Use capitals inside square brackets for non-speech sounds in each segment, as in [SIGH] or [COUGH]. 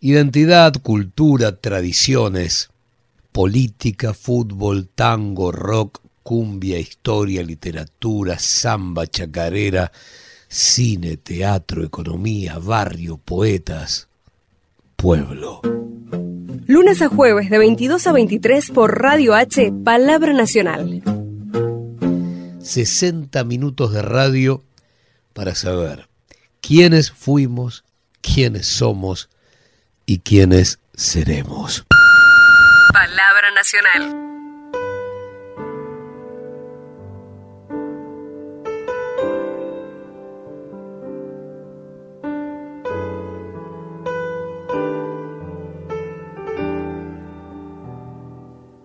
Identidad, cultura, tradiciones, política, fútbol, tango, rock, cumbia, historia, literatura, samba, chacarera, cine, teatro, economía, barrio, poetas, pueblo. Lunes a jueves de 22 a 23 por Radio H, Palabra Nacional. 60 minutos de radio para saber quiénes fuimos, quiénes somos y quiénes seremos. Palabra Nacional.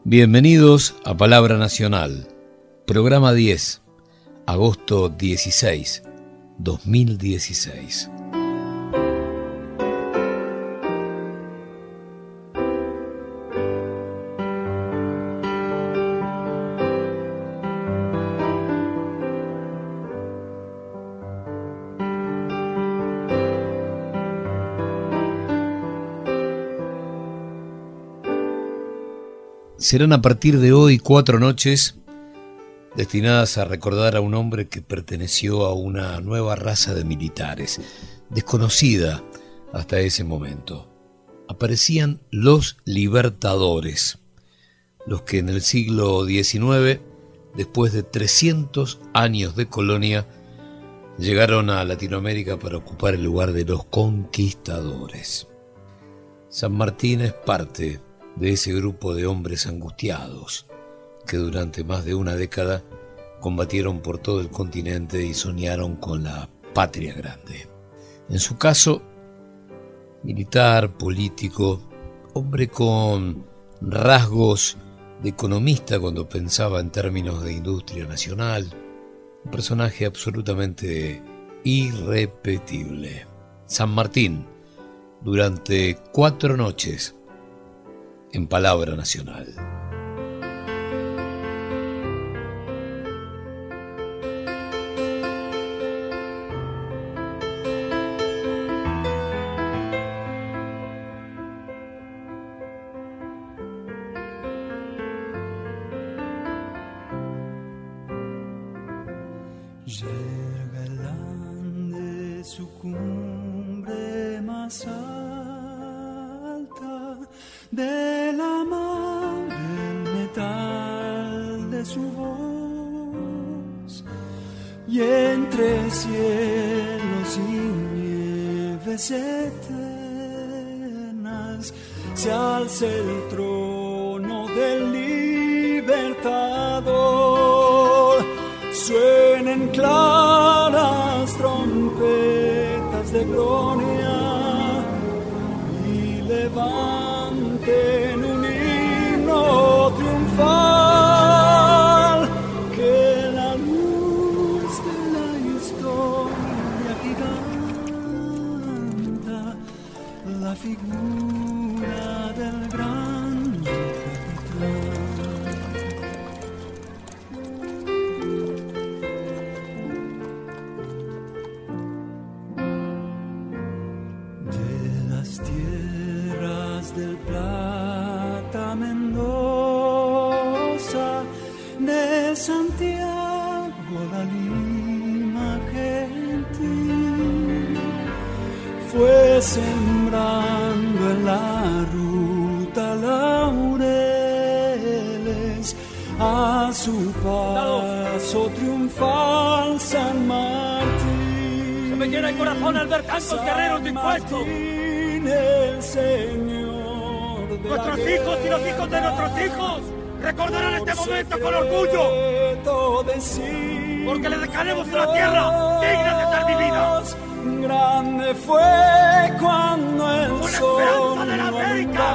Bienvenidos a Palabra Nacional, programa 10, agosto 16, 2016. Serán a partir de hoy cuatro noches destinadas a recordar a un hombre que perteneció a una nueva raza de militares, desconocida hasta ese momento. Aparecían los libertadores, los que en el siglo XIX, después de 300 años de colonia, llegaron a Latinoamérica para ocupar el lugar de los conquistadores. San Martín es parte de ese grupo de hombres angustiados que durante más de una década combatieron por todo el continente y soñaron con la patria grande. En su caso, militar, político, hombre con rasgos de economista cuando pensaba en términos de industria nacional, un personaje absolutamente irrepetible. San Martín, durante cuatro noches, en Palabra Nacional. Santiago la lima gentil fue sembrando en la ruta laureles a su paso triunfal San Martín. Se me llena el corazón al ver tantos San guerreros de impuesto. El Señor Nuestros hijos y los hijos de nuestros hijos. Recordarán este momento con orgullo. Porque le dejaremos una tierra digna de ser vivida. Grande fue cuando el Una esperanza de la América.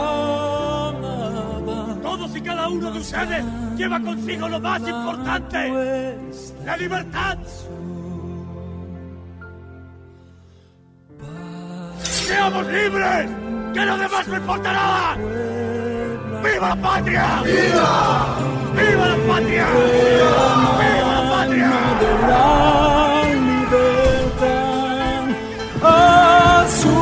Todos y cada uno de ustedes lleva consigo lo más importante: la libertad. ¡Seamos libres! ¡Que lo demás no importa nada! ¡Viva la patria! ¡Viva! ¡Viva la patria! ¡Viva, ¡Viva la patria! De la libertad, a su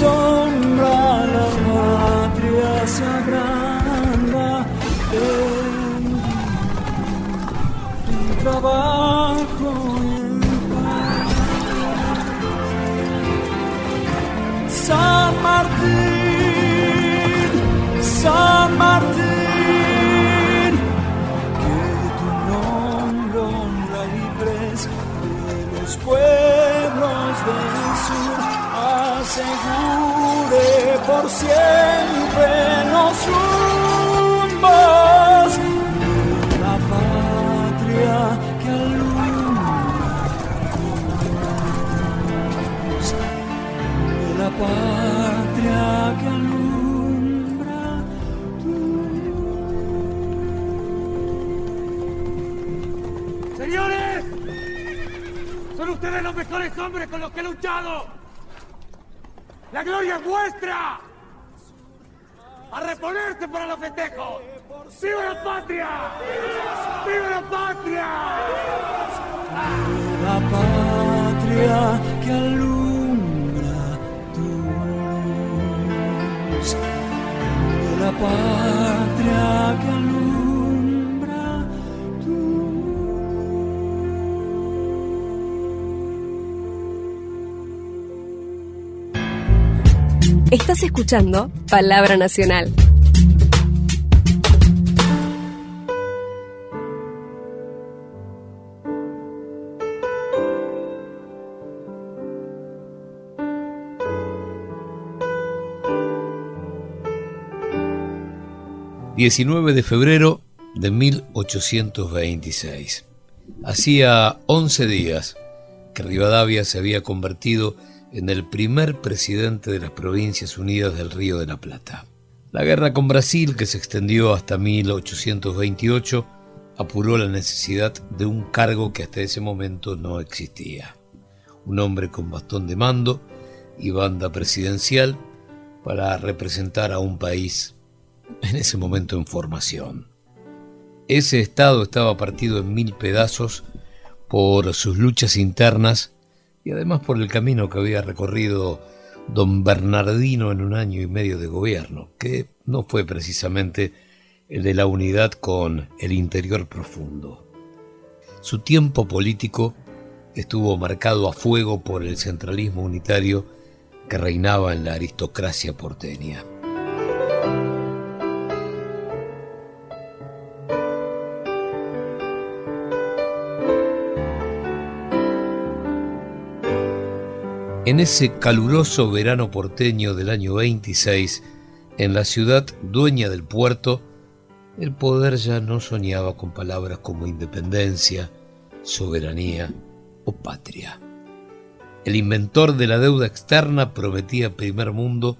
sombra la patria se agranda. El trabajo en paz. San Martín. San Martín. pueblos del sur asegure por siempre los rumbos de la patria que alumbra de la patria que he luchado. La gloria es vuestra. A reponerse para los festejos. ¡Viva la patria! ¡Viva la patria! la patria que alumbra tu luz. La patria que alumbra Estás escuchando Palabra Nacional. ...19 de febrero de 1826. Hacía 11 días que Rivadavia se había convertido en el primer presidente de las Provincias Unidas del Río de la Plata. La guerra con Brasil, que se extendió hasta 1828, apuró la necesidad de un cargo que hasta ese momento no existía. Un hombre con bastón de mando y banda presidencial para representar a un país en ese momento en formación. Ese estado estaba partido en mil pedazos por sus luchas internas y además por el camino que había recorrido don Bernardino en un año y medio de gobierno, que no fue precisamente el de la unidad con el interior profundo. Su tiempo político estuvo marcado a fuego por el centralismo unitario que reinaba en la aristocracia porteña. En ese caluroso verano porteño del año 26, en la ciudad dueña del puerto, el poder ya no soñaba con palabras como independencia, soberanía o patria. El inventor de la deuda externa prometía primer mundo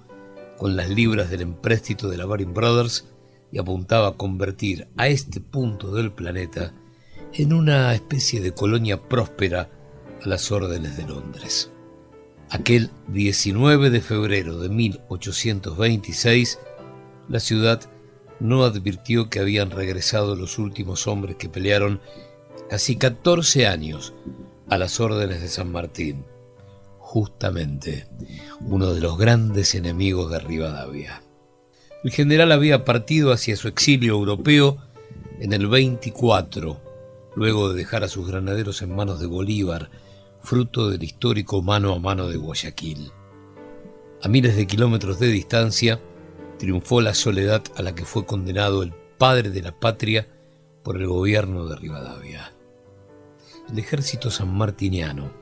con las libras del empréstito de la Baring Brothers y apuntaba a convertir a este punto del planeta en una especie de colonia próspera a las órdenes de Londres. Aquel 19 de febrero de 1826, la ciudad no advirtió que habían regresado los últimos hombres que pelearon casi 14 años a las órdenes de San Martín, justamente uno de los grandes enemigos de Rivadavia. El general había partido hacia su exilio europeo en el 24, luego de dejar a sus granaderos en manos de Bolívar, fruto del histórico mano a mano de Guayaquil. A miles de kilómetros de distancia, triunfó la soledad a la que fue condenado el padre de la patria por el gobierno de Rivadavia. El ejército sanmartiniano,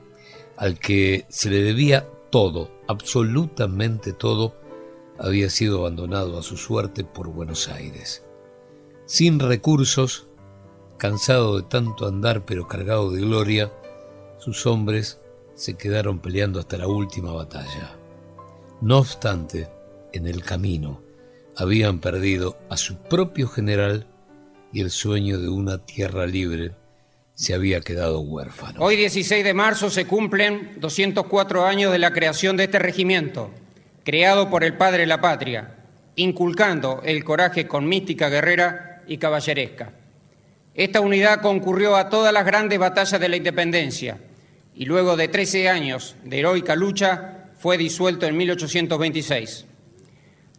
al que se le debía todo, absolutamente todo, había sido abandonado a su suerte por Buenos Aires. Sin recursos, cansado de tanto andar pero cargado de gloria, sus hombres se quedaron peleando hasta la última batalla. No obstante, en el camino habían perdido a su propio general y el sueño de una tierra libre se había quedado huérfano. Hoy 16 de marzo se cumplen 204 años de la creación de este regimiento, creado por el padre de la patria, inculcando el coraje con mística guerrera y caballeresca. Esta unidad concurrió a todas las grandes batallas de la independencia y luego de 13 años de heroica lucha fue disuelto en 1826.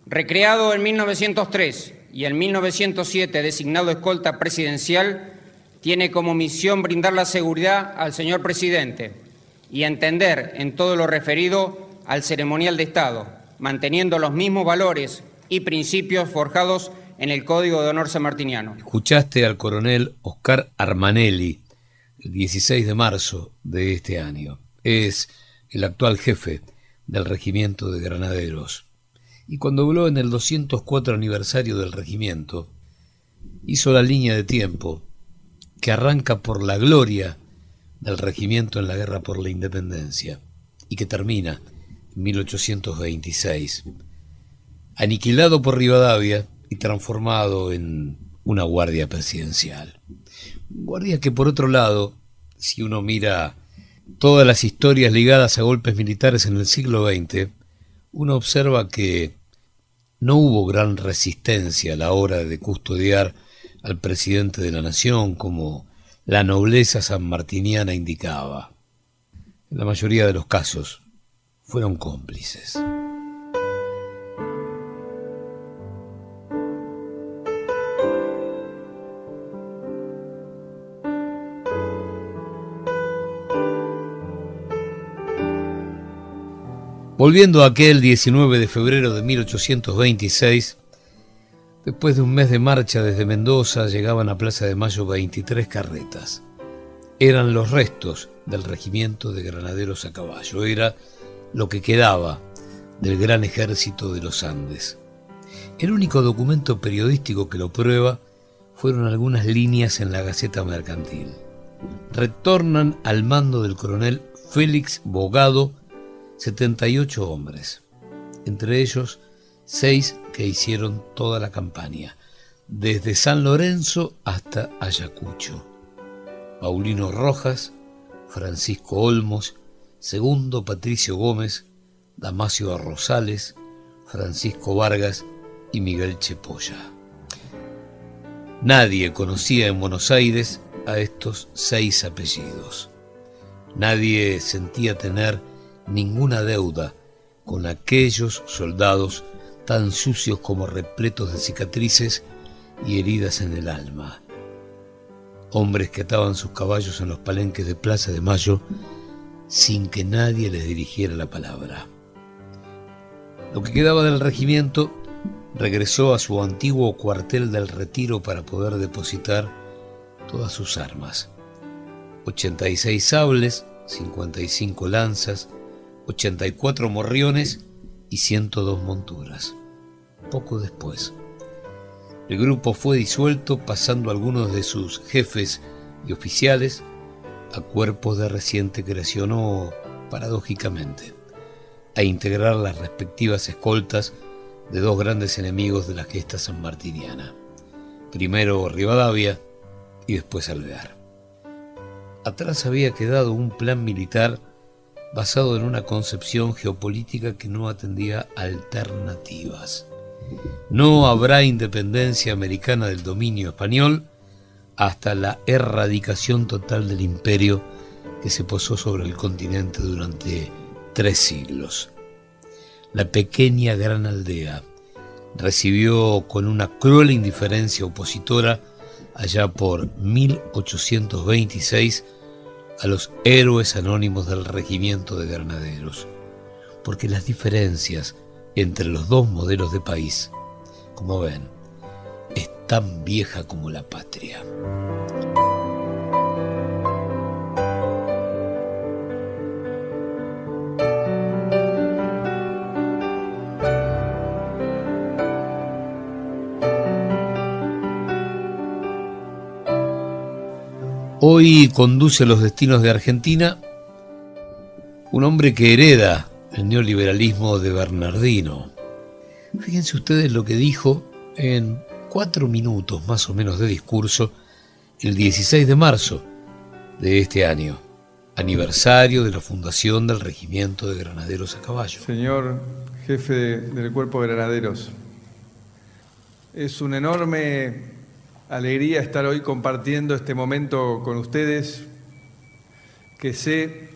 Recreado en 1903 y en 1907 designado escolta presidencial, tiene como misión brindar la seguridad al señor presidente y entender en todo lo referido al ceremonial de Estado, manteniendo los mismos valores y principios forjados en el Código de Honor Sanmartiniano. Escuchaste al coronel Oscar Armanelli el 16 de marzo de este año. Es el actual jefe del regimiento de granaderos. Y cuando habló en el 204 aniversario del regimiento, hizo la línea de tiempo que arranca por la gloria del regimiento en la guerra por la independencia y que termina en 1826, aniquilado por Rivadavia y transformado en una guardia presidencial. Guardia que por otro lado, si uno mira todas las historias ligadas a golpes militares en el siglo XX, uno observa que no hubo gran resistencia a la hora de custodiar al presidente de la nación como la nobleza sanmartiniana indicaba. En la mayoría de los casos fueron cómplices. Volviendo a aquel 19 de febrero de 1826, después de un mes de marcha desde Mendoza llegaban a Plaza de Mayo 23 carretas. Eran los restos del regimiento de granaderos a caballo, era lo que quedaba del gran ejército de los Andes. El único documento periodístico que lo prueba fueron algunas líneas en la Gaceta Mercantil. Retornan al mando del coronel Félix Bogado 78 hombres, entre ellos seis que hicieron toda la campaña, desde San Lorenzo hasta Ayacucho. Paulino Rojas, Francisco Olmos, Segundo Patricio Gómez, Damasio Rosales, Francisco Vargas y Miguel Chepolla. Nadie conocía en Buenos Aires a estos seis apellidos. Nadie sentía tener ninguna deuda con aquellos soldados tan sucios como repletos de cicatrices y heridas en el alma. Hombres que ataban sus caballos en los palenques de Plaza de Mayo sin que nadie les dirigiera la palabra. Lo que quedaba del regimiento regresó a su antiguo cuartel del retiro para poder depositar todas sus armas. 86 sables, 55 lanzas, 84 morriones y 102 monturas. Poco después, el grupo fue disuelto pasando algunos de sus jefes y oficiales a cuerpos de reciente creación o, paradójicamente, a integrar las respectivas escoltas de dos grandes enemigos de la gesta sanmartiniana. Primero Rivadavia y después Alvear. Atrás había quedado un plan militar basado en una concepción geopolítica que no atendía alternativas. No habrá independencia americana del dominio español hasta la erradicación total del imperio que se posó sobre el continente durante tres siglos. La pequeña gran aldea recibió con una cruel indiferencia opositora allá por 1826 a los héroes anónimos del regimiento de granaderos, porque las diferencias entre los dos modelos de país, como ven, es tan vieja como la patria. Hoy conduce los destinos de Argentina un hombre que hereda el neoliberalismo de Bernardino. Fíjense ustedes lo que dijo en cuatro minutos más o menos de discurso el 16 de marzo de este año, aniversario de la fundación del Regimiento de Granaderos a Caballo. Señor jefe del Cuerpo de Granaderos, es un enorme alegría estar hoy compartiendo este momento con ustedes, que sé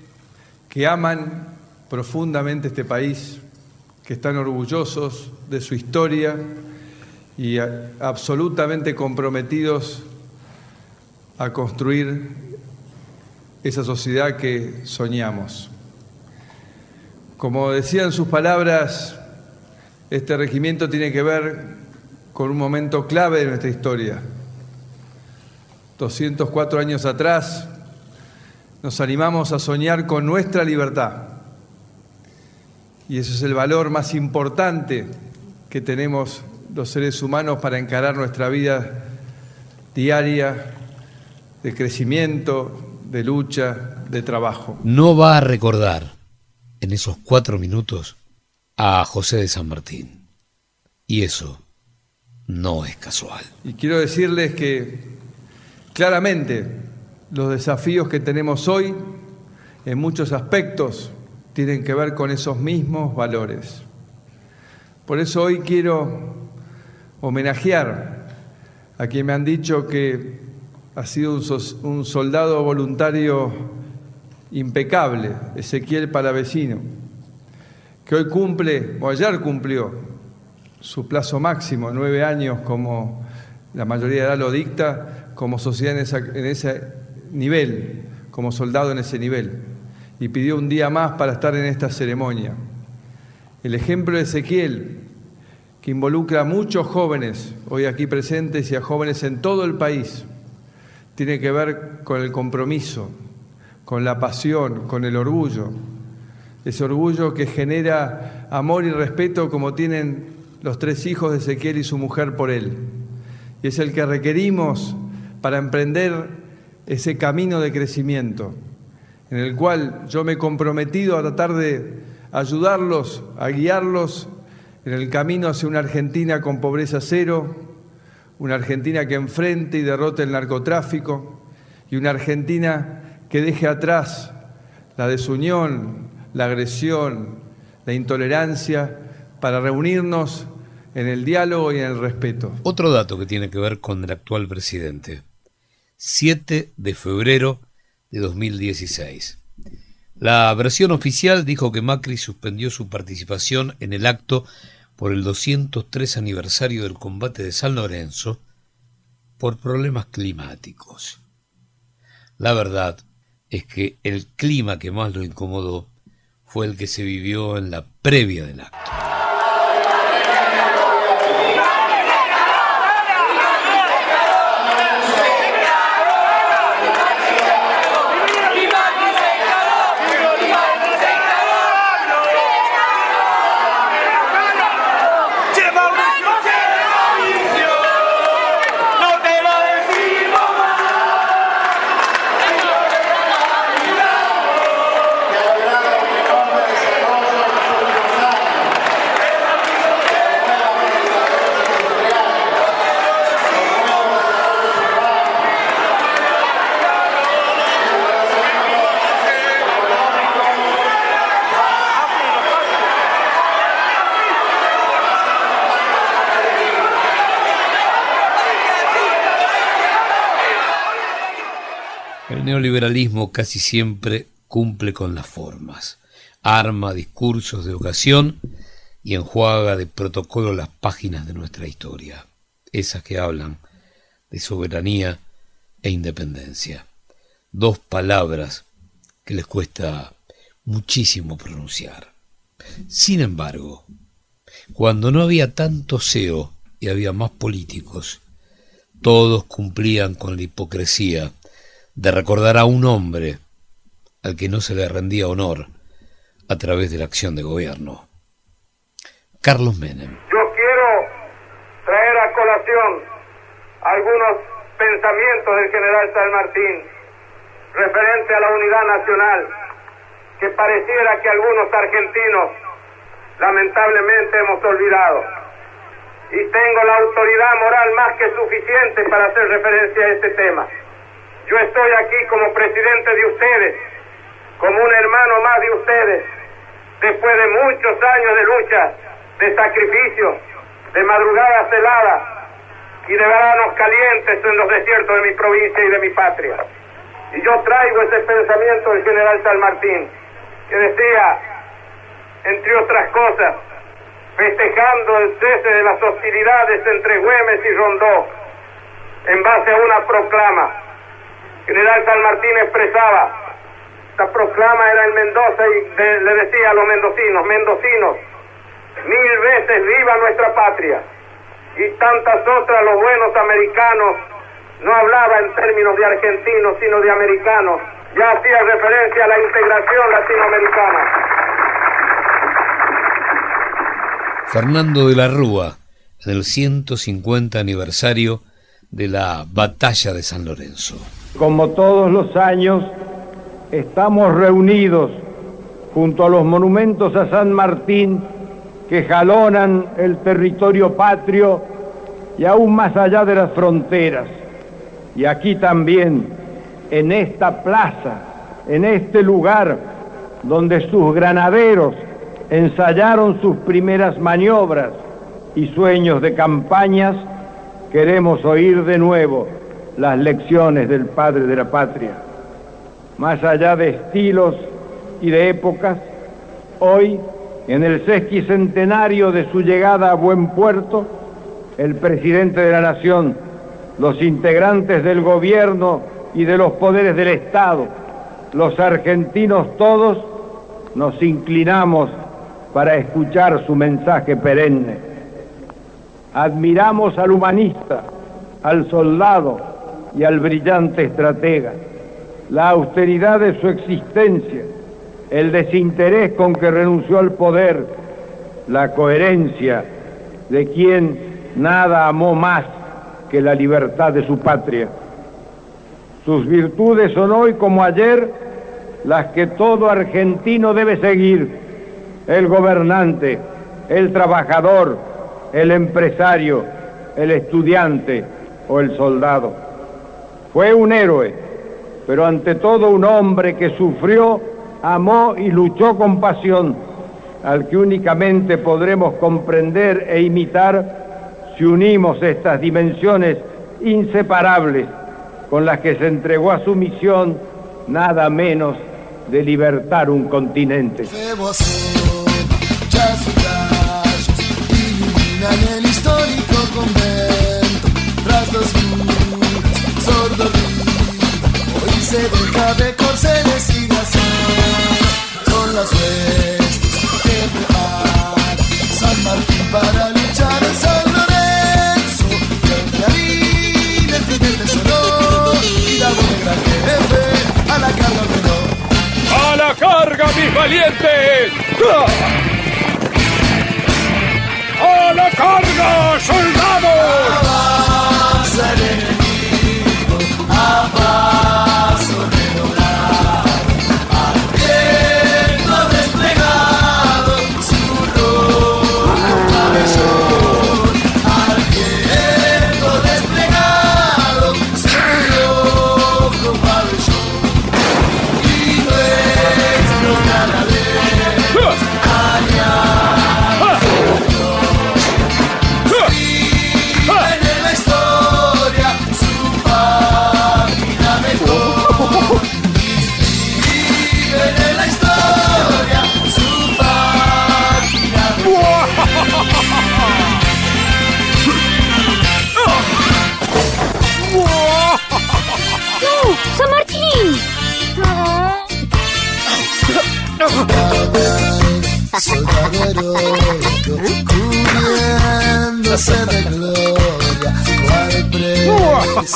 que aman profundamente este país, que están orgullosos de su historia y absolutamente comprometidos a construir esa sociedad que soñamos. Como decía en sus palabras, este regimiento tiene que ver con un momento clave de nuestra historia. 204 años atrás nos animamos a soñar con nuestra libertad. Y ese es el valor más importante que tenemos los seres humanos para encarar nuestra vida diaria de crecimiento, de lucha, de trabajo. No va a recordar en esos cuatro minutos a José de San Martín. Y eso no es casual. Y quiero decirles que claramente los desafíos que tenemos hoy en muchos aspectos tienen que ver con esos mismos valores. Por eso hoy quiero homenajear a quien me han dicho que ha sido un, soldado voluntario impecable, Ezequiel Palavecino, que hoy cumple, o ayer cumplió, su plazo máximo, nueve años, como la mayoría de edad lo dicta, como sociedad en, ese nivel, como soldado en ese nivel, y pidió un día más para estar en esta ceremonia. El ejemplo de Ezequiel, que involucra a muchos jóvenes hoy aquí presentes y a jóvenes en todo el país, tiene que ver con el compromiso, con la pasión, con el orgullo. Ese orgullo que genera amor y respeto como tienen los tres hijos de Ezequiel y su mujer por él. Y es el que requerimos para emprender ese camino de crecimiento, en el cual yo me he comprometido a tratar de ayudarlos, a guiarlos en el camino hacia una Argentina con pobreza cero, una Argentina que enfrente y derrote el narcotráfico y una Argentina que deje atrás la desunión, la agresión, la intolerancia, para reunirnos en el diálogo y en el respeto. Otro dato que tiene que ver con el actual presidente. 7 de febrero de 2016. La versión oficial dijo que Macri suspendió su participación en el acto por el 203 aniversario del combate de San Lorenzo por problemas climáticos. La verdad es que el clima que más lo incomodó fue el que se vivió en la previa del acto. Neoliberalismo casi siempre cumple con las formas, arma discursos de ocasión y enjuaga de protocolo las páginas de nuestra historia, esas que hablan de soberanía e independencia. Dos palabras que les cuesta muchísimo pronunciar. Sin embargo, cuando no había tanto SEO y había más políticos, todos cumplían con la hipocresía de recordar a un hombre al que no se le rendía honor a través de la acción de gobierno. Carlos Menem. Yo quiero traer a colación algunos pensamientos del general San Martín referente a la unidad nacional que pareciera que algunos argentinos lamentablemente hemos olvidado. Y tengo la autoridad moral más que suficiente para hacer referencia a este tema. Yo estoy aquí como presidente de ustedes, como un hermano más de ustedes, después de muchos años de lucha, de sacrificio, de madrugadas heladas y de veranos calientes en los desiertos de mi provincia y de mi patria. Y yo traigo ese pensamiento del general San Martín, que decía, entre otras cosas, festejando el cese de las hostilidades entre Güemes y Rondó, en base a una proclama. General San Martín expresaba, esta proclama era en Mendoza y le decía a los mendocinos, mendocinos, mil veces viva nuestra patria. Y tantas otras, los buenos americanos, no hablaba en términos de argentinos, sino de americanos, ya hacía referencia a la integración latinoamericana. Fernando de la Rúa, en el 150 aniversario de la Batalla de San Lorenzo. Como todos los años, estamos reunidos junto a los monumentos a San Martín que jalonan el territorio patrio y aún más allá de las fronteras. Y aquí también, en esta plaza, en este lugar donde sus granaderos ensayaron sus primeras maniobras y sueños de campañas, queremos oír de nuevo las lecciones del Padre de la Patria. Más allá de estilos y de épocas, hoy, en el sesquicentenario de su llegada a buen puerto, el presidente de la Nación, los integrantes del gobierno y de los poderes del Estado, los argentinos todos, nos inclinamos para escuchar su mensaje perenne. Admiramos al humanista, al soldado y al brillante estratega, la austeridad de su existencia, el desinterés con que renunció al poder, la coherencia de quien nada amó más que la libertad de su patria. Sus virtudes son hoy como ayer las que todo argentino debe seguir el gobernante, el trabajador, el empresario, el estudiante o el soldado. Fue un héroe, pero ante todo un hombre que sufrió, amó y luchó con pasión, al que únicamente podremos comprender e imitar si unimos estas dimensiones inseparables con las que se entregó a su misión nada menos de libertar un continente. De corceles y gasar, son las huestes que prepara San Martín para luchar en San Lorenzo, y el el tridente sonó, y la buena jefe a la carga menor. ¡A la carga, mis valientes! ¡A la carga, soldados!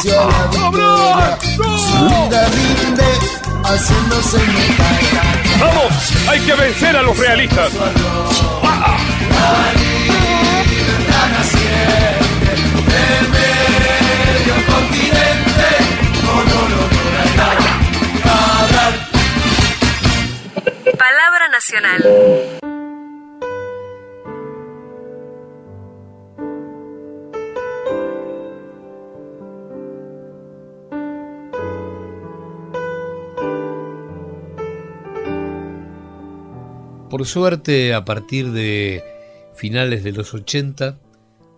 Precio a la victoria, su vida rinde, haciéndose notar. ¡Vamos! ¡Hay que vencer a los realistas! La libertad Por suerte, a partir de finales de los 80,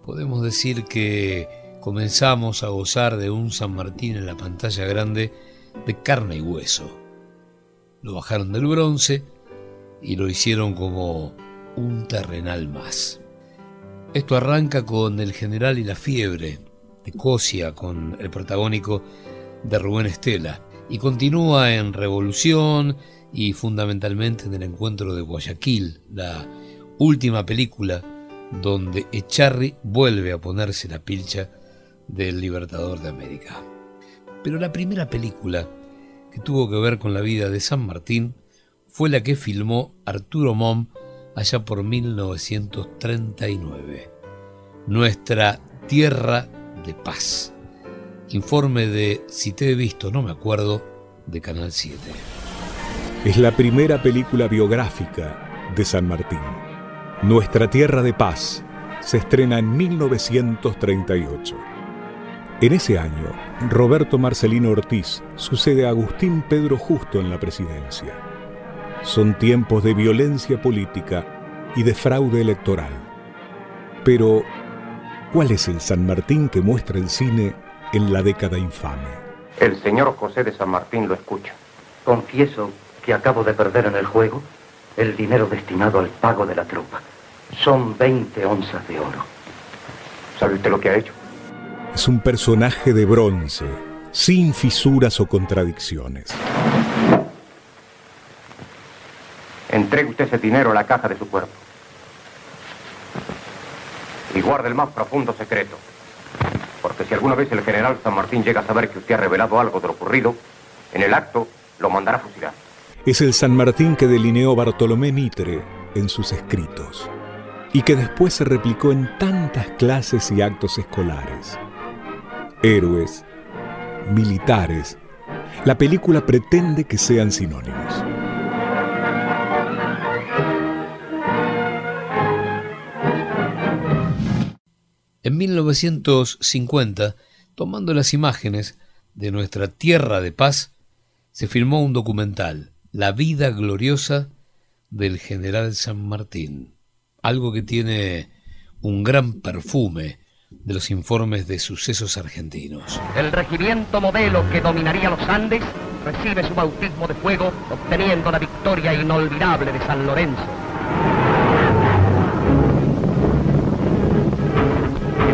podemos decir que comenzamos a gozar de un San Martín en la pantalla grande de carne y hueso. Lo bajaron del bronce y lo hicieron como un terrenal más. Esto arranca con El general y la fiebre, de Cosia, con el protagónico de Rubén Estela, y continúa en Revolución y fundamentalmente en el encuentro de Guayaquil, la última película donde Echarri vuelve a ponerse la pilcha del Libertador de América. Pero la primera película que tuvo que ver con la vida de San Martín fue la que filmó Arturo Mom allá por 1939. Nuestra Tierra de Paz. Informe de Si te he visto, no me acuerdo, de Canal 7. Es la primera película biográfica de San Martín. Nuestra Tierra de Paz se estrena en 1938. En ese año, Roberto Marcelino Ortiz sucede a Agustín Pedro Justo en la presidencia. Son tiempos de violencia política y de fraude electoral. Pero, ¿cuál es el San Martín que muestra el cine en la década infame? El señor José de San Martín lo escucha. Confieso que acabo de perder en el juego el dinero destinado al pago de la tropa. Son 20 onzas de oro. ¿Sabe usted lo que ha hecho? Es un personaje de bronce, sin fisuras o contradicciones. Entregue usted ese dinero a la caja de su cuerpo. Y guarde el más profundo secreto. Porque si alguna vez el general San Martín llega a saber que usted ha revelado algo de lo ocurrido, en el acto lo mandará a fusilar. Es el San Martín que delineó Bartolomé Mitre en sus escritos y que después se replicó en tantas clases y actos escolares. Héroes, militares, la película pretende que sean sinónimos. En 1950, tomando las imágenes de nuestra tierra de paz, se filmó un documental, La vida gloriosa del general San Martín, algo que tiene un gran perfume de los informes de sucesos argentinos. El regimiento modelo que dominaría los Andes recibe su bautismo de fuego obteniendo la victoria inolvidable de San Lorenzo.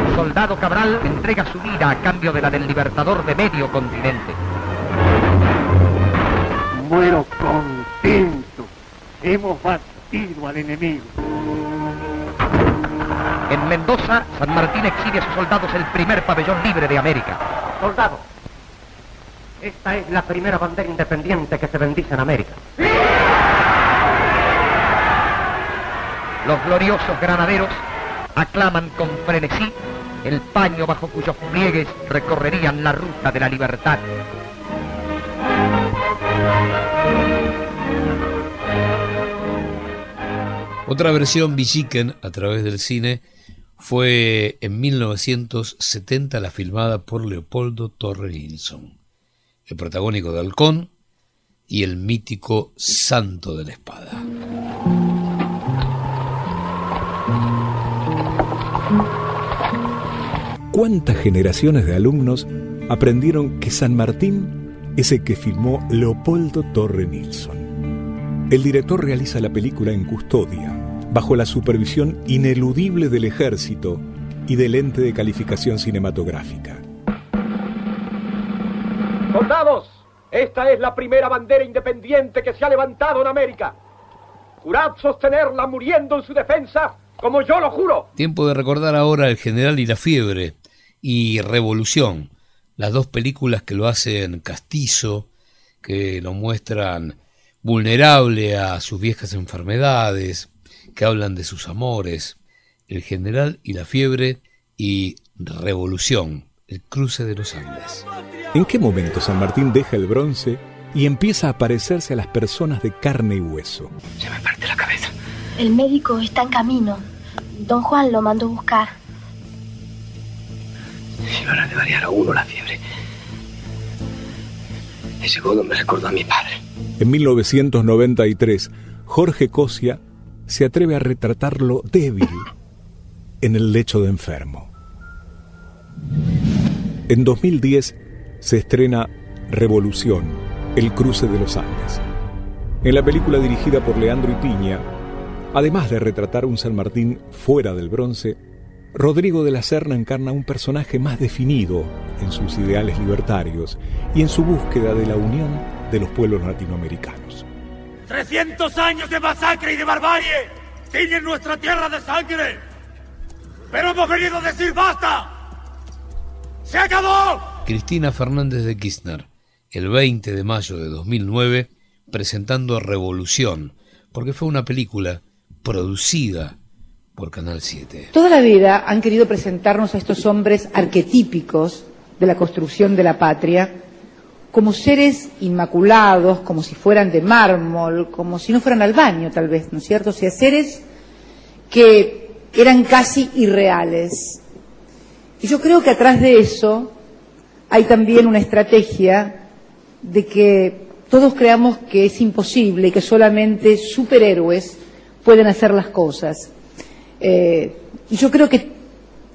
El soldado Cabral entrega su vida a cambio de la del libertador de medio continente. Muero contento. Hemos batido al enemigo. En Mendoza, San Martín exhibe a sus soldados el primer pabellón libre de América. Soldados, esta es la primera bandera independiente que se bendice en América. Los gloriosos granaderos aclaman con frenesí el paño bajo cuyos pliegues recorrerían la ruta de la libertad. Otra versión Villiquen a través del cine fue en 1970 la filmada por Leopoldo Torre Nilsson, el protagónico de Halcón y el mítico Santo de la Espada. ¿Cuántas generaciones de alumnos aprendieron que San Martín es el que filmó Leopoldo Torre Nilsson? El director realiza la película en custodia, bajo la supervisión ineludible del ejército y del ente de calificación cinematográfica. Soldados, esta es la primera bandera independiente que se ha levantado en América. Jurad sostenerla muriendo en su defensa, como yo lo juro. Tiempo de recordar ahora El General y la Fiebre y Revolución, las dos películas que lo hacen castizo, que lo muestran vulnerable a sus viejas enfermedades, que hablan de sus amores, El General y la Fiebre y Revolución, el cruce de los Andes. ¿En qué momento San Martín deja el bronce y empieza a parecerse a las personas de carne y hueso? Se me parte la cabeza. El médico está en camino. Don Juan lo mandó buscar. Si no era de variar a uno la fiebre. Ese godo me recordó a mi padre. En 1993, Jorge Cosia se atreve a retratarlo débil [LAUGHS] en el lecho de enfermo. En 2010 se estrena Revolución, el cruce de los Andes. En la película dirigida por Leandro Ipiña, además de retratar un San Martín fuera del bronce, Rodrigo de la Serna encarna un personaje más definido en sus ideales libertarios y en su búsqueda de la unión de los pueblos latinoamericanos. 300 años de masacre y de barbarie tiñen nuestra tierra de sangre. Pero hemos venido a decir basta. ¡Se acabó! Cristina Fernández de Kirchner, el 20 de mayo de 2009, presentando Revolución, porque fue una película producida por Canal 7. Toda la vida han querido presentarnos a estos hombres arquetípicos de la construcción de la patria como seres inmaculados, como si fueran de mármol, como si no fueran al baño tal vez, ¿no es cierto? O sea, seres que eran casi irreales. Y yo creo que atrás de eso hay también una estrategia de que todos creamos que es imposible y que solamente superhéroes pueden hacer las cosas. Eh, yo creo que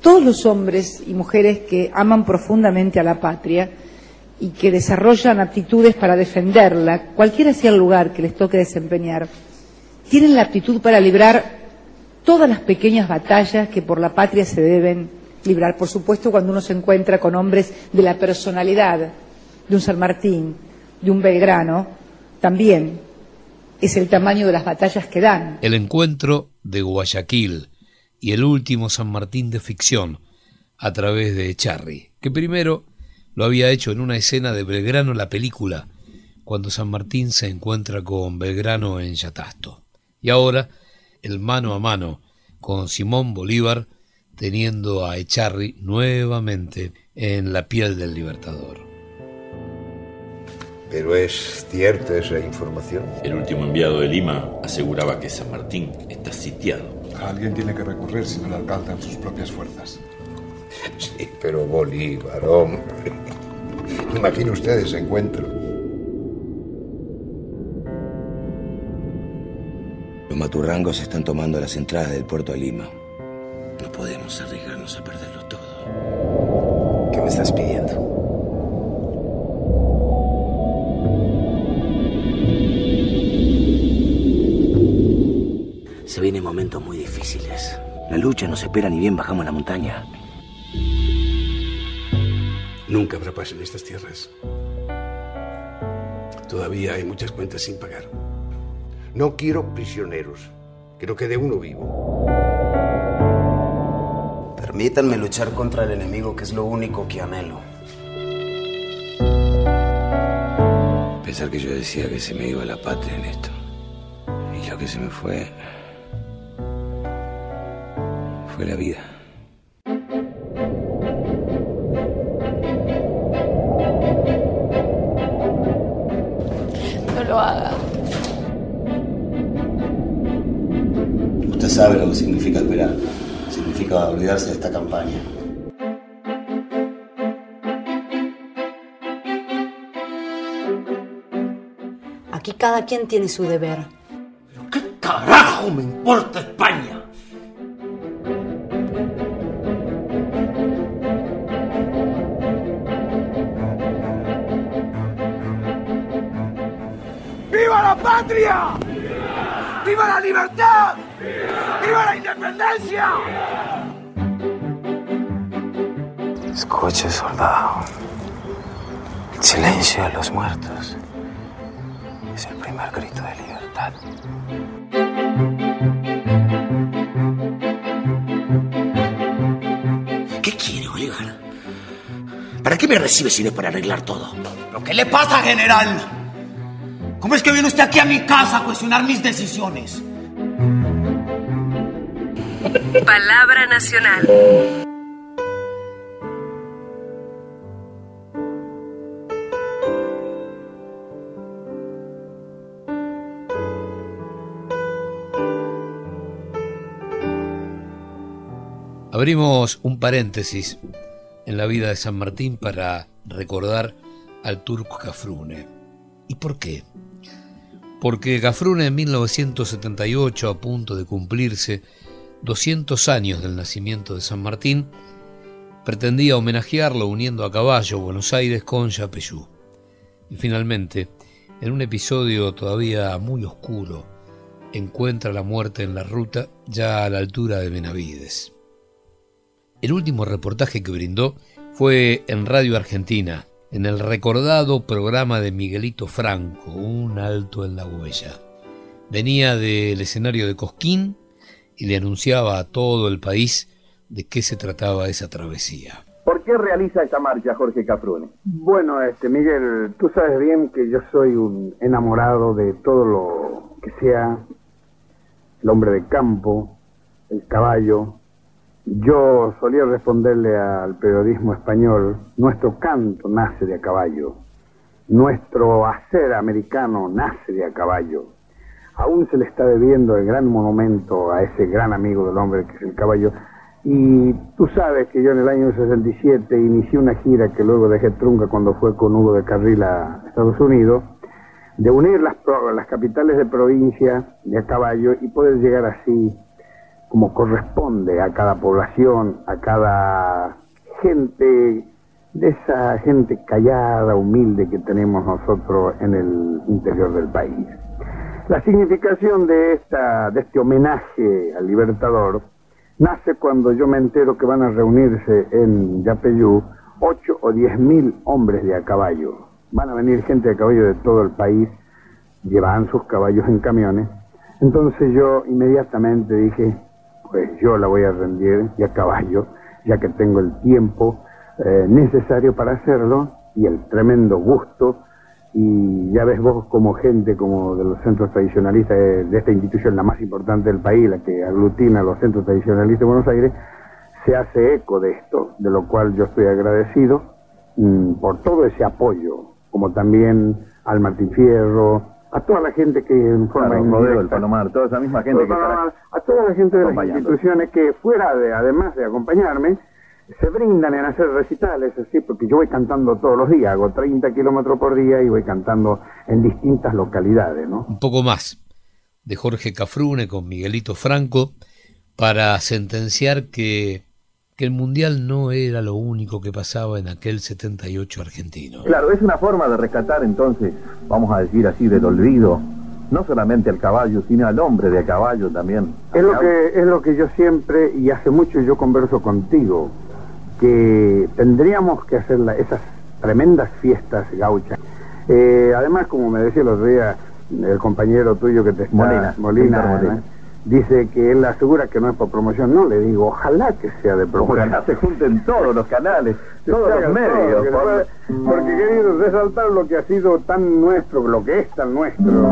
todos los hombres y mujeres que aman profundamente a la patria y que desarrollan aptitudes para defenderla, cualquiera sea el lugar que les toque desempeñar, tienen la aptitud para librar todas las pequeñas batallas que por la patria se deben librar. Por supuesto, cuando uno se encuentra con hombres de la personalidad de un San Martín, de un Belgrano, también es el tamaño de las batallas que dan. El encuentro de Guayaquil y el último San Martín de ficción a través de Charry, que primero lo había hecho en una escena de Belgrano la película, cuando San Martín se encuentra con Belgrano en Yatasto. Y ahora el mano a mano con Simón Bolívar teniendo a Echarri nuevamente en la piel del libertador. ¿Pero es cierta esa información? El último enviado de Lima aseguraba que San Martín está sitiado. Alguien tiene que recurrir si no le alcanzan sus propias fuerzas. Sí, pero Bolívar, hombre. Imagine usted ese encuentro. Los maturrangos están tomando las entradas del puerto de Lima. No podemos arriesgarnos a perderlo todo. ¿Qué me estás pidiendo? Se vienen momentos muy difíciles. La lucha nos espera ni bien bajamos la montaña. Nunca habrá paz en estas tierras. Todavía hay muchas cuentas sin pagar. No quiero prisioneros. Quiero que quede uno vivo. Permítanme luchar contra el enemigo, que es lo único que anhelo. Pensar que yo decía que se me iba la patria en esto. Y lo que se me fue. Fue la vida. No lo haga. Usted sabe lo que significa esperar. Significa olvidarse de esta campaña. Aquí cada quien tiene su deber. ¡Carajo me importa España! Patria! ¡Viva la libertad! ¡Viva la independencia! Escuche, soldado. El silencio de los muertos es el primer grito de libertad. ¿Qué quiere, Bolívar? ¿Para qué me recibe si no es para arreglar todo? ¿Pero qué le pasa, general? ¿Cómo es que viene usted aquí a mi casa a cuestionar mis decisiones? Palabra Nacional. Abrimos un paréntesis en la vida de San Martín para recordar al turco Cafrune. ¿Y por qué? Porque Cafrune en 1978, a punto de cumplirse 200 años del nacimiento de San Martín, pretendía homenajearlo uniendo a caballo Buenos Aires con Yapeyú. Y finalmente, en un episodio todavía muy oscuro, encuentra la muerte en la ruta ya a la altura de Benavides. El último reportaje que brindó fue en Radio Argentina, en el recordado programa de Miguelito Franco, Un alto en la huella. Venía del escenario de Cosquín y le anunciaba a todo el país de qué se trataba esa travesía. ¿Por qué realiza esta marcha Jorge Cafrune? Bueno, este Miguel, tú sabes bien que yo soy un enamorado de todo lo que sea el hombre de campo, el caballo. Yo solía responderle al periodismo español, nuestro canto nace de a caballo, nuestro hacer americano nace de a caballo. Aún se le está debiendo el gran monumento a ese gran amigo del hombre que es el caballo. Y tú sabes que yo en el año 67 inicié una gira que luego dejé trunca cuando fue con Hugo de Carril a Estados Unidos, de unir las, las capitales de provincia de a caballo y poder llegar así como corresponde a cada población, a cada gente, de esa gente callada, humilde que tenemos nosotros en el interior del país. La significación de, esta, de este homenaje al Libertador nace cuando yo me entero que van a reunirse en Yapeyú ocho o diez mil hombres de a caballo. Van a venir gente de caballo de todo el país, llevan sus caballos en camiones. Entonces yo inmediatamente dije, pues yo la voy a rendir de a caballo, ya que tengo el tiempo eh, necesario para hacerlo y el tremendo gusto. Y ya ves vos como gente, como de los centros tradicionalistas de, esta institución, la más importante del país, la que aglutina a los centros tradicionalistas de Buenos Aires, se hace eco de esto, de lo cual yo estoy agradecido mm, por todo ese apoyo, como también al Martín Fierro, a toda la gente que en forma claro, el Palomar, toda esa misma gente que a toda la gente de las instituciones que fuera de, además de acompañarme, se brindan en hacer recitales, así, porque yo voy cantando todos los días, hago 30 kilómetros por día y voy cantando en distintas localidades, ¿no? Un poco más de Jorge Cafrune con Miguelito Franco para sentenciar que, que el Mundial no era lo único que pasaba en aquel 78 argentino. Claro, es una forma de rescatar entonces, vamos a decir así, del olvido, no solamente al caballo, sino al hombre de caballo también. Es lo, que, es lo que yo siempre, y hace mucho yo converso contigo, que tendríamos que hacer esas tremendas fiestas gauchas. Eh, además, como me decía el otro día el compañero tuyo que te está, Molina, Molina, ¿eh? Dice que él asegura que no es por promoción. No, le digo, ojalá que sea de promoción. Ojalá se junten todos los canales, todos los medios. porque, querido, resaltar lo que ha sido tan nuestro, lo que es tan nuestro,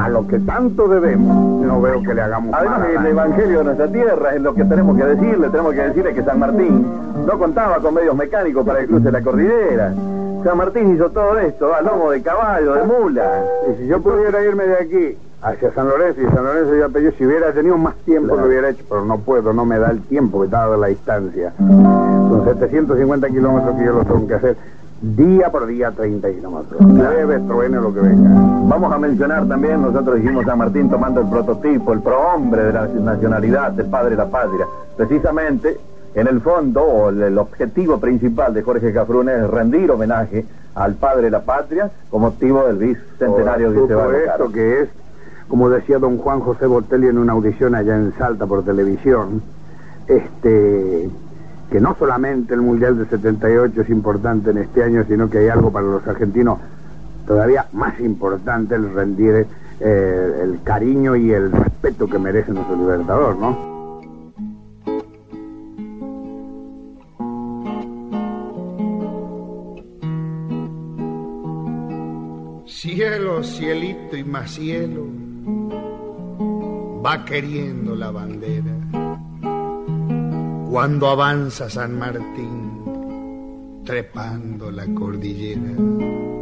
a lo que tanto debemos, no veo que le hagamos Además, el evangelio de nuestra tierra es lo que tenemos que decirle. Tenemos que decirle que San Martín no contaba con medios mecánicos para el cruce de la cordillera. San Martín hizo todo esto, a lomo de caballo, de mula. Y si yo pudiera irme de aquí hacia San Lorenzo y San Lorenzo yo apellido, si hubiera tenido más tiempo lo hubiera hecho, pero no puedo, no me da el tiempo, dado la distancia. Son 750 kilómetros que yo lo tengo que hacer día por día 30 kilómetros. Llueve, truene, lo que venga. Vamos a mencionar también, nosotros dijimos San Martín tomando el prototipo, el prohombre de la nacionalidad, el padre de la patria. Precisamente, en el fondo, o el, objetivo principal de Jorge Cafrune es rendir homenaje al padre de la patria con motivo del bicentenario de esto que es como decía don Juan José Botelli en una audición allá en Salta por televisión, este, que no solamente el Mundial de 78 es importante en este año, sino que hay algo para los argentinos todavía más importante, el rendir eh, el cariño y el respeto que merece nuestro libertador, ¿no? Cielo, cielito y más cielo va queriendo la bandera. Cuando avanza San Martín, trepando la cordillera.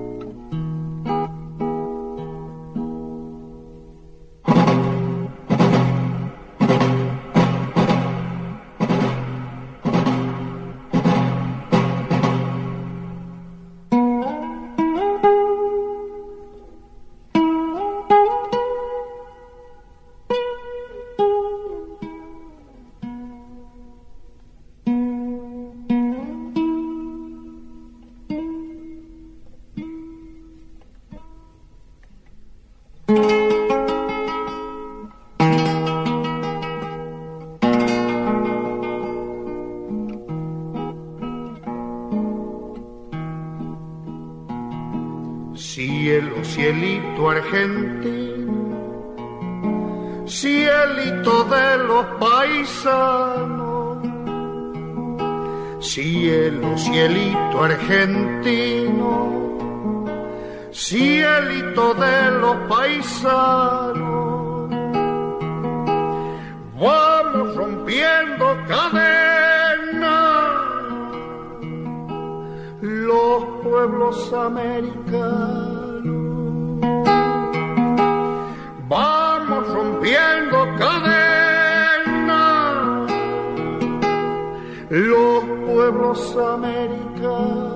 Cielito de los paisanos, cielo, cielito argentino, cielito de los paisanos, vamos rompiendo cadenas, los pueblos americanos, pueblos americanos.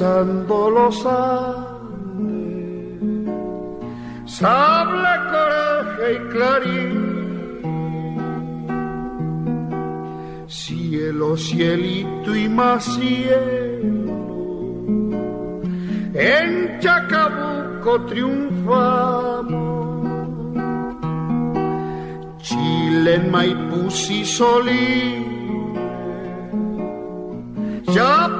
Atravesando los Andes. Sable, coraje y clarín. Cielo, cielito y más cielo. En Chacabuco triunfamos, Chile en Maipú y Solí, ya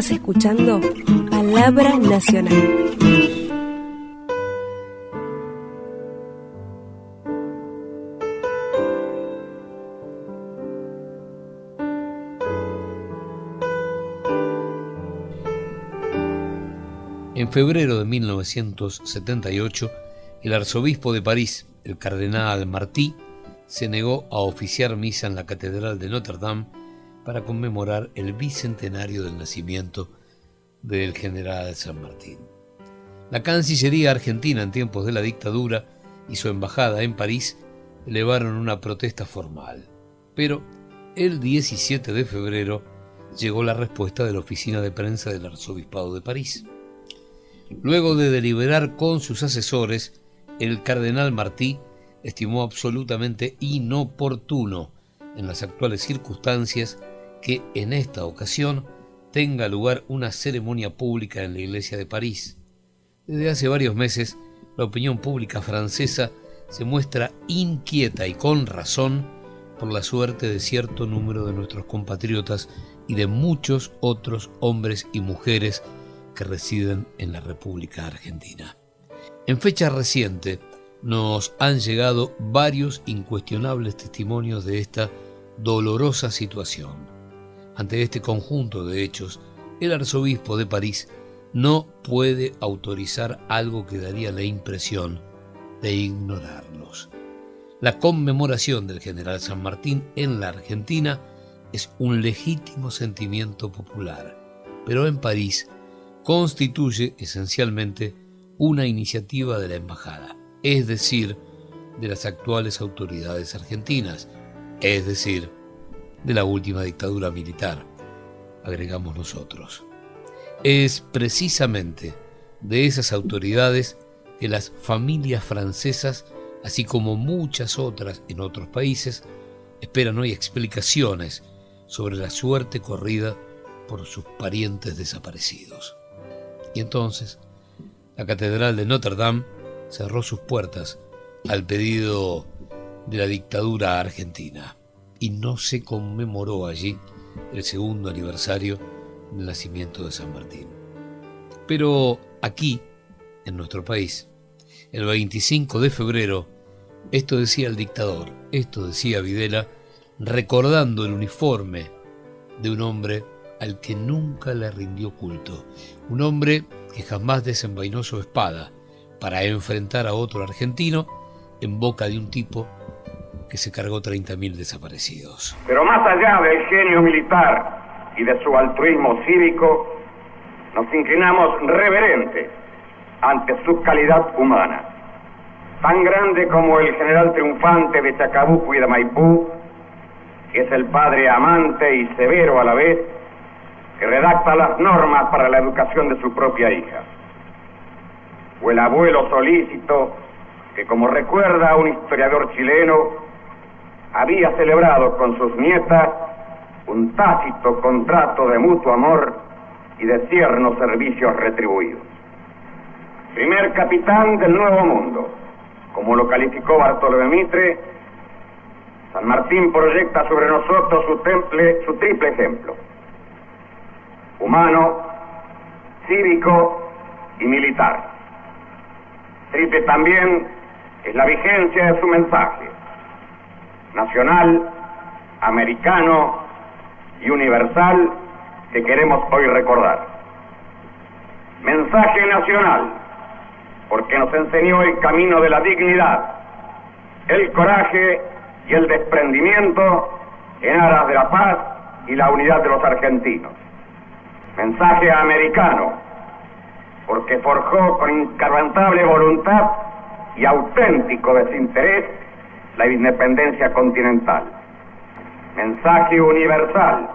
Estás escuchando Palabra Nacional. En febrero de 1978, el arzobispo de París, el cardenal Martí, se negó a oficiar misa en la Catedral de Notre Dame para conmemorar el bicentenario del nacimiento del general San Martín. La Cancillería argentina en tiempos de la dictadura y su embajada en París elevaron una protesta formal. Pero el 17 de febrero llegó la respuesta de la oficina de prensa del arzobispado de París. Luego de deliberar con sus asesores, el cardenal Martí estimó absolutamente inoportuno en las actuales circunstancias que en esta ocasión tenga lugar una ceremonia pública en la iglesia de París. Desde hace varios meses, la opinión pública francesa se muestra inquieta y con razón por la suerte de cierto número de nuestros compatriotas y de muchos otros hombres y mujeres que residen en la República Argentina. En fecha reciente, nos han llegado varios incuestionables testimonios de esta dolorosa situación. Ante este conjunto de hechos, el arzobispo de París no puede autorizar algo que daría la impresión de ignorarlos. La conmemoración del general San Martín en la Argentina es un legítimo sentimiento popular, pero en París constituye esencialmente una iniciativa de la embajada, es decir, de las actuales autoridades argentinas, es decir, de la última dictadura militar, agregamos nosotros. Es precisamente de esas autoridades que las familias francesas, así como muchas otras en otros países, esperan hoy explicaciones sobre la suerte corrida por sus parientes desaparecidos. Y entonces, la Catedral de Notre Dame cerró sus puertas al pedido de la dictadura argentina y no se conmemoró allí el segundo aniversario del nacimiento de San Martín. Pero aquí, en nuestro país, el 25 de febrero, esto decía el dictador, esto decía Videla, recordando el uniforme de un hombre al que nunca le rindió culto, un hombre que jamás desenvainó su espada para enfrentar a otro argentino en boca de un tipo que se cargó 30.000 desaparecidos. Pero más allá del genio militar y de su altruismo cívico, nos inclinamos reverentes ante su calidad humana. Tan grande como el general triunfante de Chacabuco y de Maipú, que es el padre amante y severo a la vez, que redacta las normas para la educación de su propia hija. O el abuelo solícito, que como recuerda un historiador chileno, había celebrado con sus nietas un tácito contrato de mutuo amor y de tiernos servicios retribuidos. Primer capitán del Nuevo Mundo, como lo calificó Bartolomé Mitre, San Martín proyecta sobre nosotros su, su triple ejemplo, humano, cívico y militar. Triple también es la vigencia de su mensaje, nacional, americano y universal que queremos hoy recordar. Mensaje nacional, porque nos enseñó el camino de la dignidad, el coraje y el desprendimiento en aras de la paz y la unidad de los argentinos. Mensaje americano, porque forjó con inquebrantable voluntad y auténtico desinterés la independencia continental. Mensaje universal,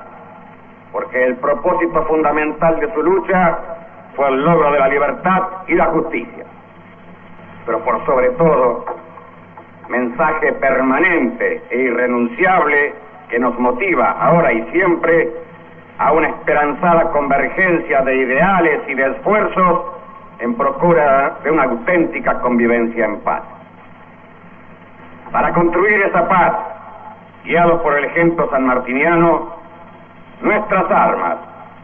porque el propósito fundamental de su lucha fue el logro de la libertad y la justicia. Pero por sobre todo, mensaje permanente e irrenunciable que nos motiva ahora y siempre a una esperanzada convergencia de ideales y de esfuerzos en procura de una auténtica convivencia en paz. Para construir esa paz, guiados por el ejemplo sanmartiniano, nuestras armas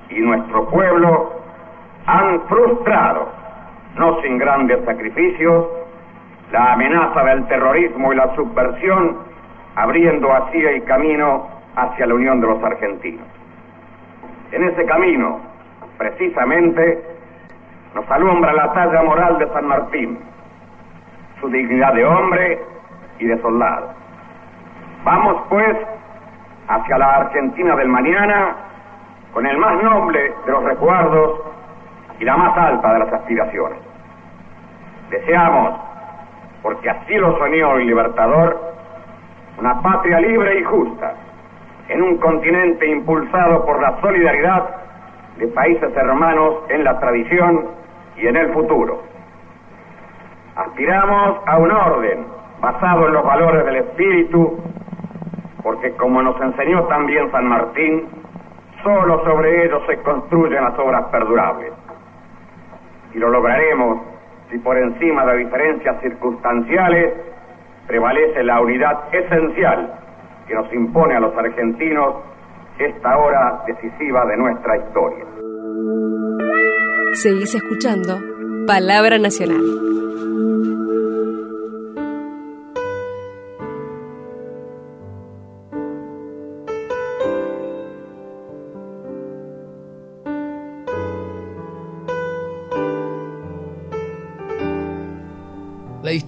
y nuestro pueblo han frustrado, no sin grandes sacrificios, la amenaza del terrorismo y la subversión, abriendo así el camino hacia la unión de los argentinos. En ese camino, precisamente, nos alumbra la talla moral de San Martín, su dignidad de hombre y de soldado. Vamos pues hacia la Argentina del mañana con el más noble de los recuerdos y la más alta de las aspiraciones. Deseamos, porque así lo soñó el libertador, una patria libre y justa, en un continente impulsado por la solidaridad de países hermanos en la tradición y en el futuro. Aspiramos a un orden basado en los valores del espíritu, porque como nos enseñó también San Martín, solo sobre ellos se construyen las obras perdurables. Y lo lograremos si por encima de diferencias circunstanciales prevalece la unidad esencial que nos impone a los argentinos esta hora decisiva de nuestra historia. Seguís escuchando Palabra Nacional.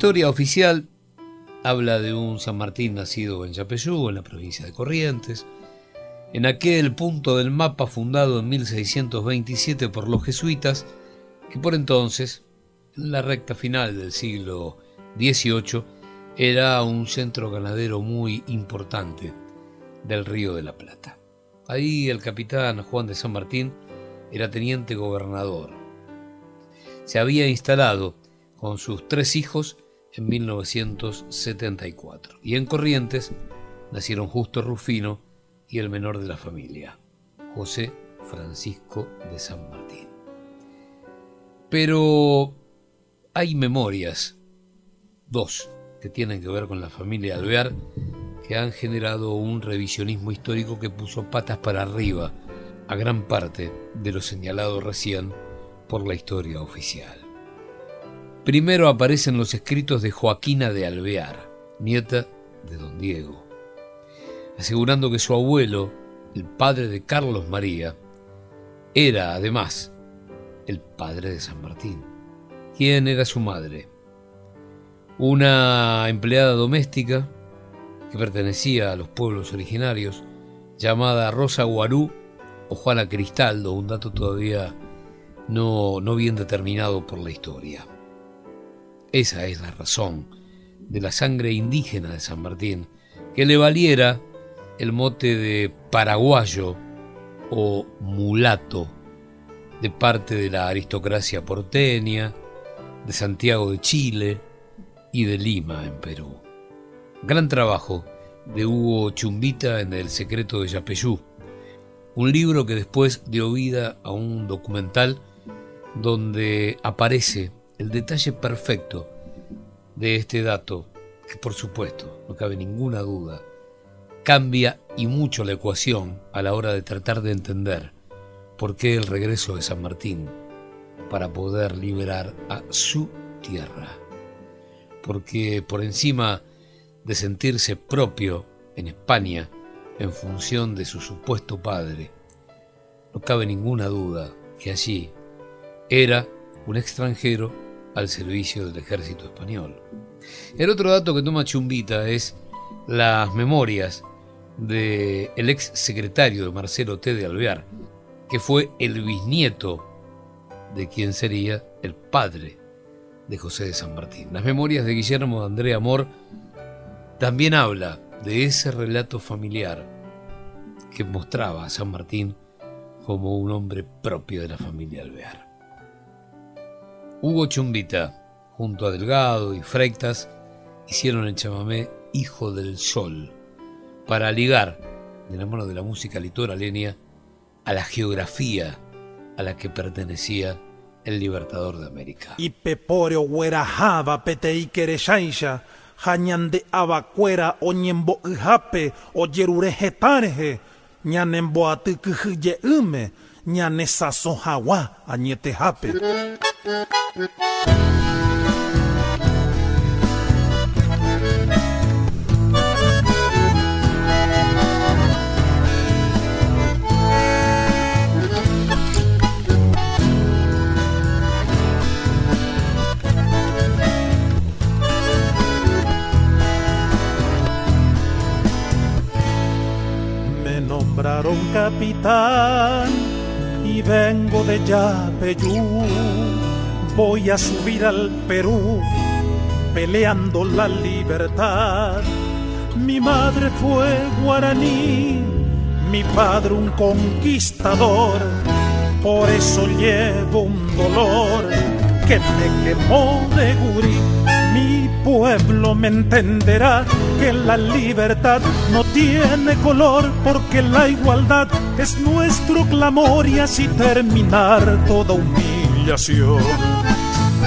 Historia oficial habla de un San Martín nacido en Yapeyú, en la provincia de Corrientes, en aquel punto del mapa fundado en 1627 por los jesuitas, que por entonces, en la recta final del siglo XVIII, era un centro ganadero muy importante del Río de la Plata. Ahí el capitán Juan de San Martín era teniente gobernador. Se había instalado con sus tres hijos en 1974 y en Corrientes nacieron Justo Rufino y el menor de la familia, José Francisco de San Martín. Pero hay memorias, dos, que tienen que ver con la familia Alvear, que han generado un revisionismo histórico que puso patas para arriba a gran parte de lo señalado recién por la historia oficial. Primero aparecen los escritos de Joaquina de Alvear, nieta de don Diego, asegurando que su abuelo, el padre de Carlos María, era además el padre de San Martín. ¿Quién era su madre? Una empleada doméstica que pertenecía a los pueblos originarios, llamada Rosa Guarú o Juana Cristaldo, un dato todavía no, no bien determinado por la historia. Esa es la razón de la sangre indígena de San Martín, que le valiera el mote de paraguayo o mulato de parte de la aristocracia porteña, de Santiago de Chile y de Lima en Perú. Gran trabajo de Hugo Chumbita en El secreto de Yapeyú, un libro que después dio vida a un documental donde aparece el detalle perfecto de este dato, que por supuesto, no cabe ninguna duda, cambia y mucho la ecuación a la hora de tratar de entender por qué el regreso de San Martín para poder liberar a su tierra. Porque por encima de sentirse propio en España en función de su supuesto padre, no cabe ninguna duda que allí era un extranjero al servicio del ejército español. El otro dato que toma Chumbita es las memorias del el ex secretario de Marcelo T. de Alvear, que fue el bisnieto de quien sería el padre de José de San Martín. Las memorias de Guillermo de Andrea Amor también habla de ese relato familiar que mostraba a San Martín como un hombre propio de la familia Alvear. Hugo Chumbita, junto a Delgado y Freitas, hicieron el chamamé Hijo del Sol, para ligar, de la mano de la música litoraleña, a la geografía a la que pertenecía el libertador de América. Capitán y vengo de Yapeyú. Voy a subir al Perú peleando la libertad. Mi madre fue guaraní, mi padre un conquistador. Por eso llevo un dolor que me quemó de gurí. Mi pueblo me entenderá que la libertad no tiene color porque la igualdad es nuestro clamor y así terminar toda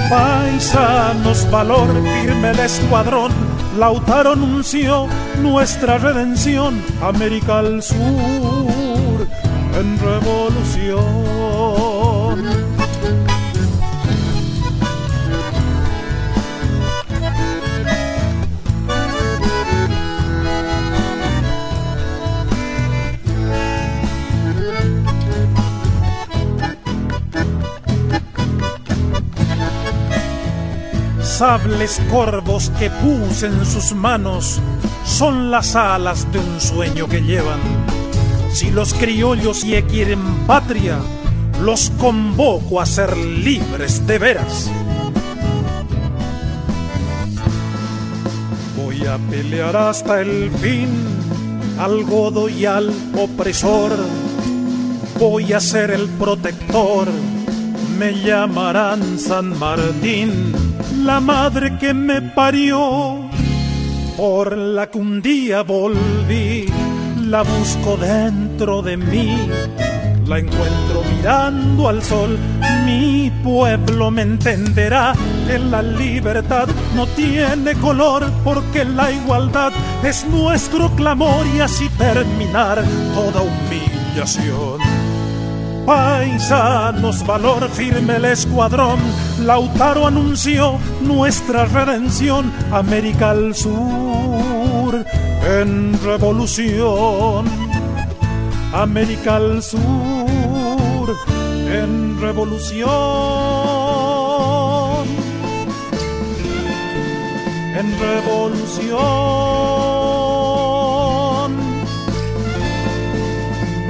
Paisanos, valor firme el escuadrón, Lautaro anunció nuestra redención, América al sur en revolución. Sables corvos que puse en sus manos son las alas de un sueño que llevan. Si los criollos ye quieren patria, los convoco a ser libres de veras. Voy a pelear hasta el fin al godo y al opresor. Voy a ser el protector. Me llamarán San Martín, la madre que me parió, por la que un día volví, la busco dentro de mí la encuentro mirando al sol. Mi pueblo me entenderá que la libertad no tiene color porque la igualdad es nuestro clamor y así terminar toda humillación. Paisanos, valor firme el escuadrón, Lautaro anunció nuestra redención, América al sur en revolución. América al Sur en revolución. En revolución.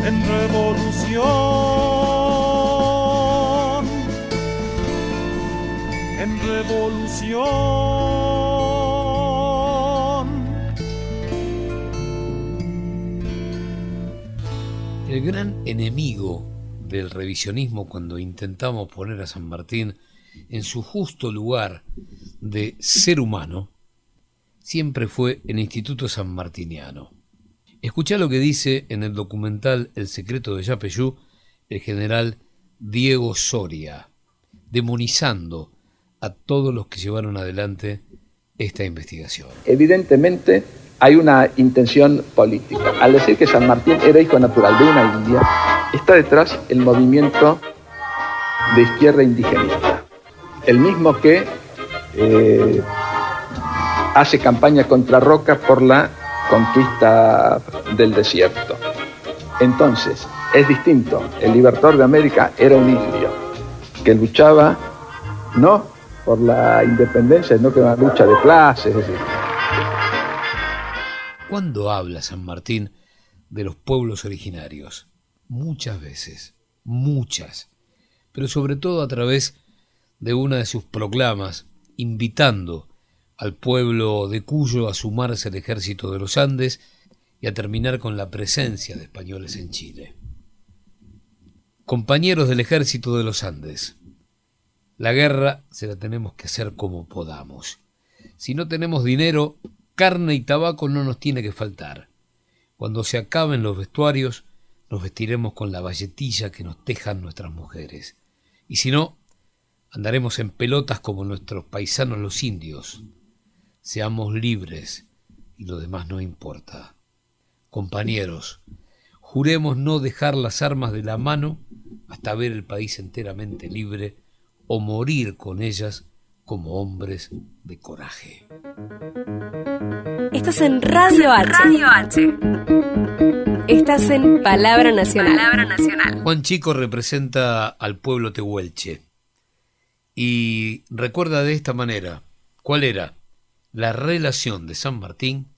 En revolución. Revolución. El gran enemigo del revisionismo cuando intentamos poner a San Martín en su justo lugar de ser humano, siempre fue el Instituto San Martiniano. Escucha lo que dice en el documental El secreto de Yapeyú el general Diego Soria, demonizando a todos los que llevaron adelante esta investigación. Evidentemente, hay una intención política. Al decir que San Martín era hijo natural de una india, está detrás el movimiento de izquierda indigenista, el mismo que eh, hace campaña contra Roca por la conquista del desierto. Entonces, es distinto. El libertador de América era un indio que luchaba no por la independencia, sino que una lucha de clases, ¿Cuándo habla San Martín de los pueblos originarios? Muchas veces, muchas, pero sobre todo a través de una de sus proclamas invitando al pueblo de Cuyo a sumarse al ejército de los Andes y a terminar con la presencia de españoles en Chile. Compañeros del ejército de los Andes, la guerra se la tenemos que hacer como podamos. Si no tenemos dinero, Carne y tabaco no nos tiene que faltar. Cuando se acaben los vestuarios, nos vestiremos con la valletilla que nos tejan nuestras mujeres. Y si no, andaremos en pelotas como nuestros paisanos los indios. Seamos libres y lo demás no importa. Compañeros, juremos no dejar las armas de la mano hasta ver el país enteramente libre o morir con ellas como hombres de coraje. Estás en Radio H. Radio H. Estás en Palabra Nacional. Palabra Nacional. Juan Chico representa al pueblo tehuelche y recuerda de esta manera cuál era la relación de San Martín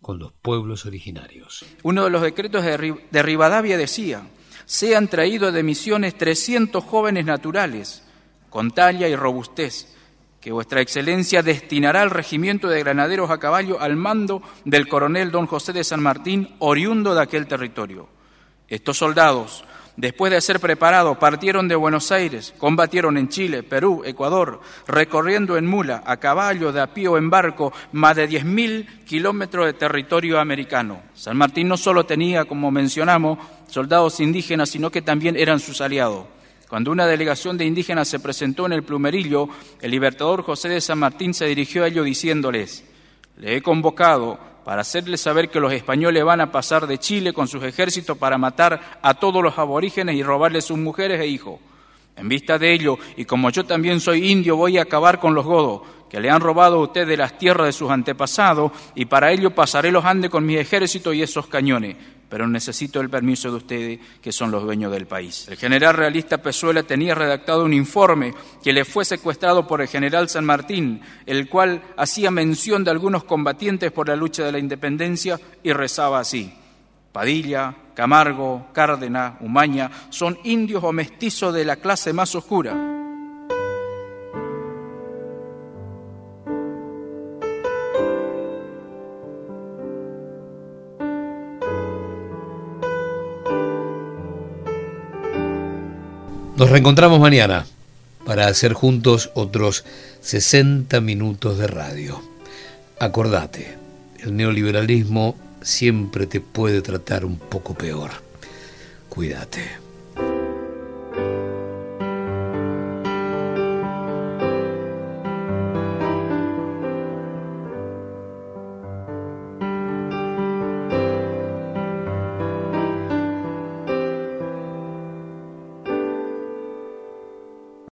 con los pueblos originarios. Uno de los decretos de Rivadavia decía, sean traídos de misiones 300 jóvenes naturales, con talla y robustez, que vuestra excelencia destinará al regimiento de granaderos a caballo al mando del coronel don José de San Martín, oriundo de aquel territorio. Estos soldados, después de ser preparados, partieron de Buenos Aires, combatieron en Chile, Perú, Ecuador, recorriendo en mula, a caballo, de a pie o en barco, más de 10.000 kilómetros de territorio americano. San Martín no solo tenía, como mencionamos, soldados indígenas, sino que también eran sus aliados. Cuando una delegación de indígenas se presentó en el plumerillo, el libertador José de San Martín se dirigió a ellos diciéndoles, le he convocado para hacerles saber que los españoles van a pasar de Chile con sus ejércitos para matar a todos los aborígenes y robarles sus mujeres e hijos. En vista de ello, y como yo también soy indio, voy a acabar con los godos, que le han robado a usted de las tierras de sus antepasados y para ello pasaré los Andes con mi ejército y esos cañones pero necesito el permiso de ustedes, que son los dueños del país. El general realista Pezuela tenía redactado un informe que le fue secuestrado por el general San Martín, el cual hacía mención de algunos combatientes por la lucha de la independencia y rezaba así. Padilla, Camargo, Cárdenas, Umaña son indios o mestizos de la clase más oscura Nos reencontramos mañana para hacer juntos otros 60 minutos de radio. Acordate, el neoliberalismo siempre te puede tratar un poco peor. Cuídate.